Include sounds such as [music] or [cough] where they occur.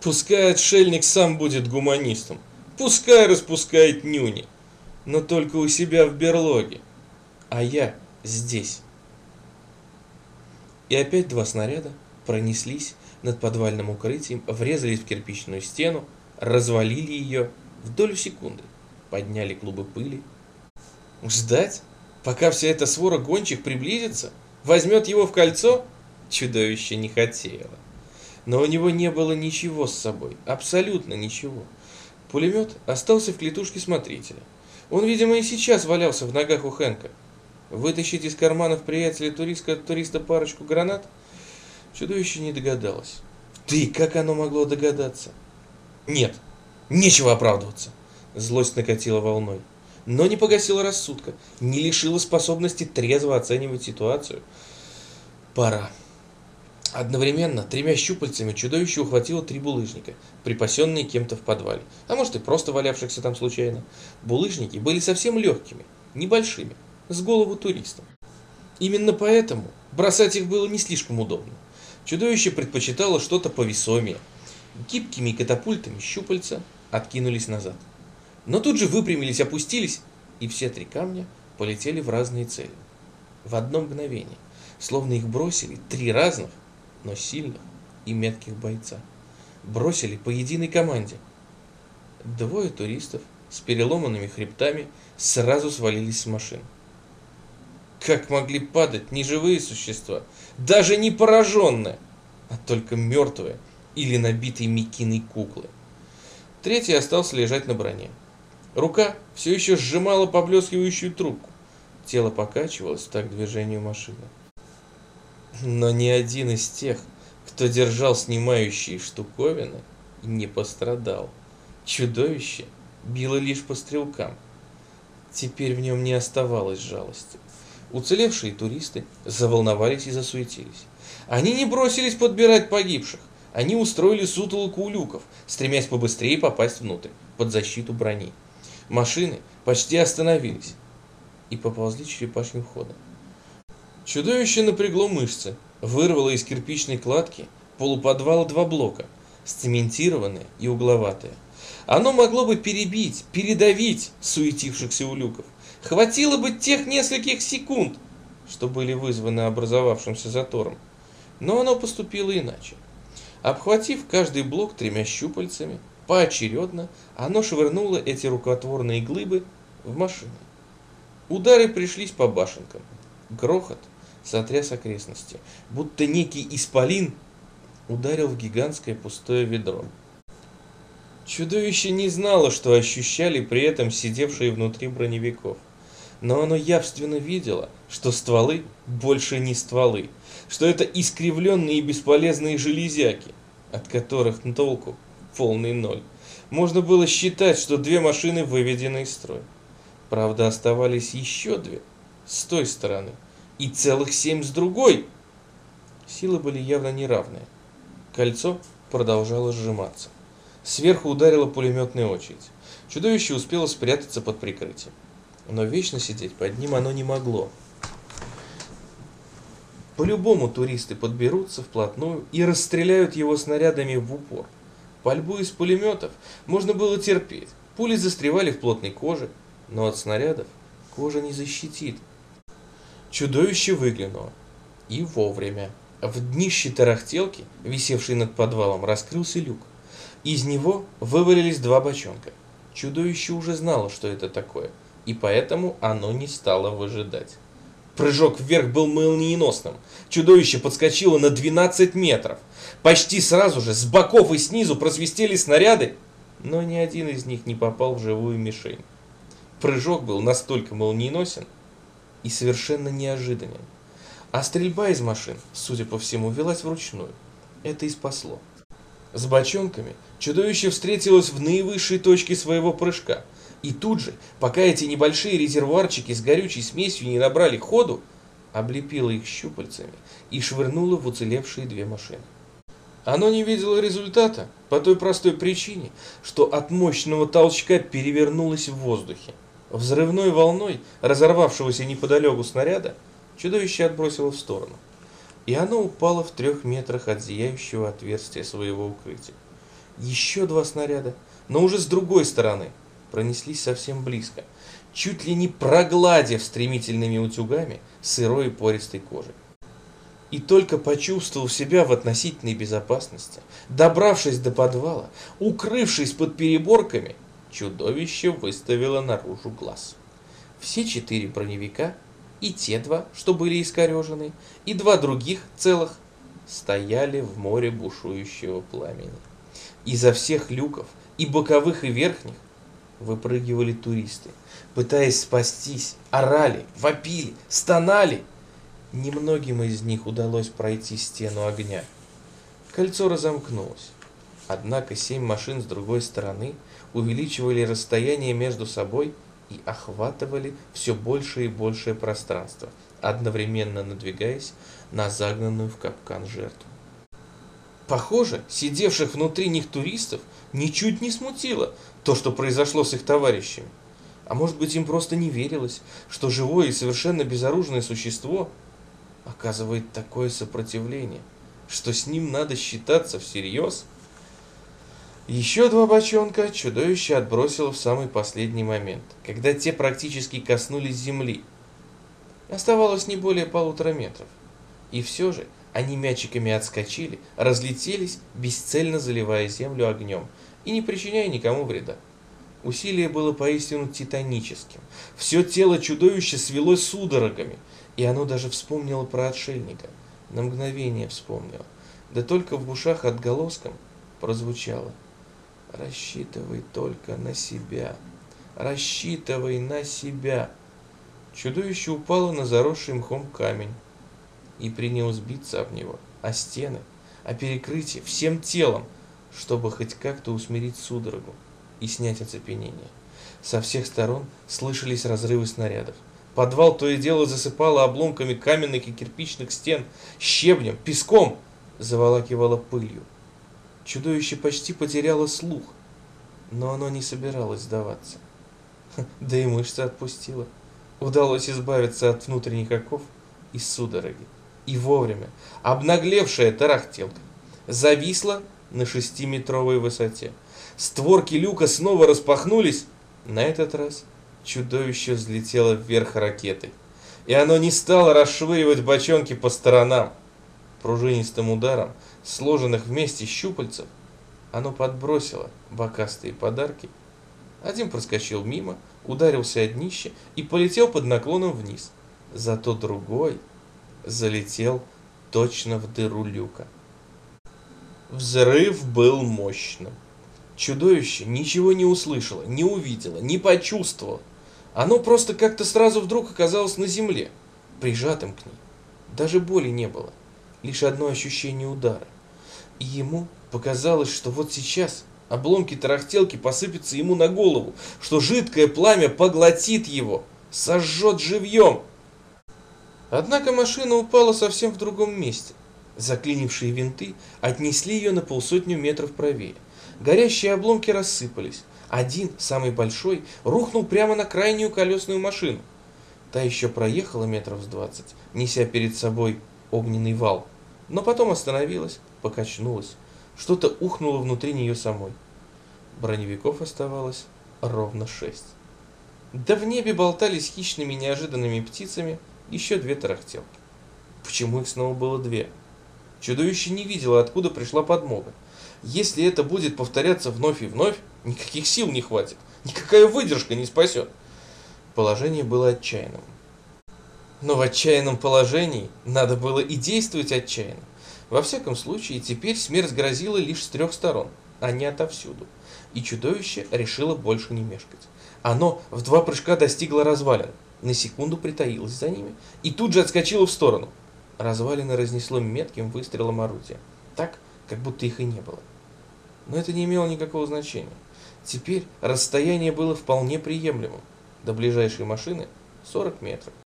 Пускай отшельник сам будет гуманистом. Пускай распускает нюни. Но только у себя в берлоге. А я здесь. И опять два снаряда пронеслись над подвальным укрытием, врезались в кирпичную стену, развалили ее в долю секунды, подняли клубы пыли. Ждать, пока вся эта свора гончих приблизится, возьмет его в кольцо, чудовище не хотело. Но у него не было ничего с собой, абсолютно ничего. Пулемет остался в клетушке смотрителя. Он, видимо, и сейчас валялся в ногах у Хэнка. Вытащить из карманов приятеля туриста, туриста парочку гранат чудовище не догадалось. Да и как оно могло догадаться? Нет, нечего оправдываться. Злость накатила волной. Но не погасила рассудка, не лишила способности трезво оценивать ситуацию. Пора. Одновременно тремя щупальцами чудовище ухватило три булыжника, припасенные кем-то в подвале, а может и просто валявшихся там случайно. Булыжники были совсем легкими, небольшими, с голову туриста. Именно поэтому бросать их было не слишком удобно. Чудовище предпочитало что-то повесомее. Гибкими катапультами щупальца откинулись назад. Но тут же выпрямились, опустились, и все три камня полетели в разные цели. В одно мгновение, словно их бросили три разных, но сильных и метких бойца. Бросили по единой команде. Двое туристов с переломанными хребтами сразу свалились с машин. Как могли падать неживые существа, даже не пораженные, а только мертвые или набитые мекиной куклы. Третий остался лежать на броне. Рука все еще сжимала поблескивающую трубку. Тело покачивалось так движению машины. Но ни один из тех, кто держал снимающие штуковины, не пострадал. Чудовище било лишь по стрелкам. Теперь в нем не оставалось жалости. Уцелевшие туристы заволновались и засуетились. Они не бросились подбирать погибших. Они устроили сутолоку у люков, стремясь побыстрее попасть внутрь, под защиту брони. Машины почти остановились и поползли черепашьим ходом. Чудовище напрягло мышцы, вырвало из кирпичной кладки полуподвала два блока, сцементированные и угловатые. Оно могло бы перебить, передавить суетившихся у люков. Хватило бы тех нескольких секунд, что были вызваны образовавшимся затором. Но оно поступило иначе. Обхватив каждый блок тремя щупальцами, поочередно оно швырнуло эти рукотворные глыбы в машины. Удары пришлись по башенкам. Грохот сотряс окрестности, будто некий исполин ударил в гигантское пустое ведро. Чудовище не знало, что ощущали при этом сидевшие внутри броневиков. Но оно явственно видело, что стволы больше не стволы, что это искривленные и бесполезные железяки, от которых толку полный ноль. Можно было считать, что две машины выведены из строя. Правда, оставались еще две с той стороны и целых семь с другой. Силы были явно неравные. Кольцо продолжало сжиматься. Сверху ударила пулеметная очередь. Чудовище успело спрятаться под прикрытием. Но вечно сидеть под ним оно не могло. По-любому туристы подберутся вплотную и расстреляют его снарядами в упор. Пальбу из пулеметов можно было терпеть. Пули застревали в плотной коже, но от снарядов кожа не защитит. Чудовище выглянуло. И вовремя. В днище тарахтелки, висевшей над подвалом, раскрылся люк. Из него вывалились два бочонка. Чудовище уже знало, что это такое, и поэтому оно не стало выжидать. Прыжок вверх был молниеносным. Чудовище подскочило на 12 метров. Почти сразу же с боков и снизу просвистели снаряды, но ни один из них не попал в живую мишень. Прыжок был настолько молниеносен и совершенно неожиданен. А стрельба из машин, судя по всему, велась вручную. Это и спасло. С бочонками чудовище встретилось в наивысшей точке своего прыжка. И тут же, пока эти небольшие резервуарчики с горючей смесью не набрали ходу, облепило их щупальцами и швырнуло в уцелевшие две машины. Оно не видело результата по той простой причине, что от мощного толчка перевернулось в воздухе. Взрывной волной разорвавшегося неподалеку снаряда чудовище отбросило в сторону и оно упало в трех метрах от зияющего отверстия своего укрытия. Еще два снаряда, но уже с другой стороны, пронеслись совсем близко, чуть ли не прогладив стремительными утюгами сырой и пористой кожи. И только почувствовав себя в относительной безопасности, добравшись до подвала, укрывшись под переборками, чудовище выставило наружу глаз. Все четыре броневика, и те два, что были искорежены, и два других целых, стояли в море бушующего пламени. Изо всех люков, и боковых, и верхних, выпрыгивали туристы, пытаясь спастись, орали, вопили, стонали. Немногим из них удалось пройти стену огня. Кольцо разомкнулось. Однако семь машин с другой стороны увеличивали расстояние между собой и охватывали все большее и большее пространство, одновременно надвигаясь на загнанную в капкан жертву. Похоже, сидевших внутри них туристов ничуть не смутило то, что произошло с их товарищами. А может быть им просто не верилось, что живое и совершенно безоружное существо оказывает такое сопротивление, что с ним надо считаться всерьез? Еще два бочонка чудовище отбросило в самый последний момент, когда те практически коснулись земли. Оставалось не более полутора метров. И все же они мячиками отскочили, разлетелись, бесцельно заливая землю огнем и не причиняя никому вреда. Усилие было поистину титаническим. Все тело чудовища свелось судорогами, и оно даже вспомнило про отшельника. На мгновение вспомнило. Да только в ушах отголоском прозвучало – Рассчитывай только на себя. Рассчитывай на себя. Чудовище упало на заросший мхом камень и принялось биться об него, о стены, о перекрытие, всем телом, чтобы хоть как-то усмирить судорогу и снять оцепенение. Со всех сторон слышались разрывы снарядов. Подвал то и дело засыпало обломками каменных и кирпичных стен, щебнем, песком, заволакивало пылью. Чудовище почти потеряло слух, но оно не собиралось сдаваться. [laughs] Да и мышцы отпустило. Удалось избавиться от внутренних оков и судороги. И вовремя обнаглевшая тарахтелка зависла на шестиметровой высоте. Створки люка снова распахнулись. На этот раз чудовище взлетело вверх ракетой. И оно не стало расшвыривать бочонки по сторонам. Пружинистым ударом сложенных вместе щупальцев, оно подбросило бокастые подарки. Один проскочил мимо, ударился о днище и полетел под наклоном вниз. Зато другой залетел точно в дыру люка. Взрыв был мощным. Чудовище ничего не услышало, не увидело, не почувствовало. Оно просто как-то сразу вдруг оказалось на земле, прижатым к ней. Даже боли не было, лишь одно ощущение удара. И ему показалось, что вот сейчас обломки тарахтелки посыпятся ему на голову, что жидкое пламя поглотит его, сожжет живьем. Однако машина упала совсем в другом месте. Заклинившие винты отнесли ее на полсотню метров правее. Горящие обломки рассыпались. Один, самый большой, рухнул прямо на крайнюю колесную машину. Та еще проехала метров с двадцать, неся перед собой огненный вал, но потом остановилась, покачнулась. Что-то ухнуло внутри нее самой. Броневиков оставалось ровно шесть. Да в небе болтались хищными неожиданными птицами еще две тарахтелки. Почему их снова было две? Чудовище не видело, откуда пришла подмога. Если это будет повторяться вновь и вновь, никаких сил не хватит, никакая выдержка не спасет. Положение было отчаянным. Но в отчаянном положении надо было и действовать отчаянно. Во всяком случае, теперь смерть грозила лишь с трех сторон, а не отовсюду. И чудовище решило больше не мешкать. Оно в два прыжка достигло развалин, на секунду притаилось за ними и тут же отскочило в сторону. Развалины разнесло метким выстрелом орудия, так, как будто их и не было. Но это не имело никакого значения. Теперь расстояние было вполне приемлемым. До ближайшей машины 40 метров.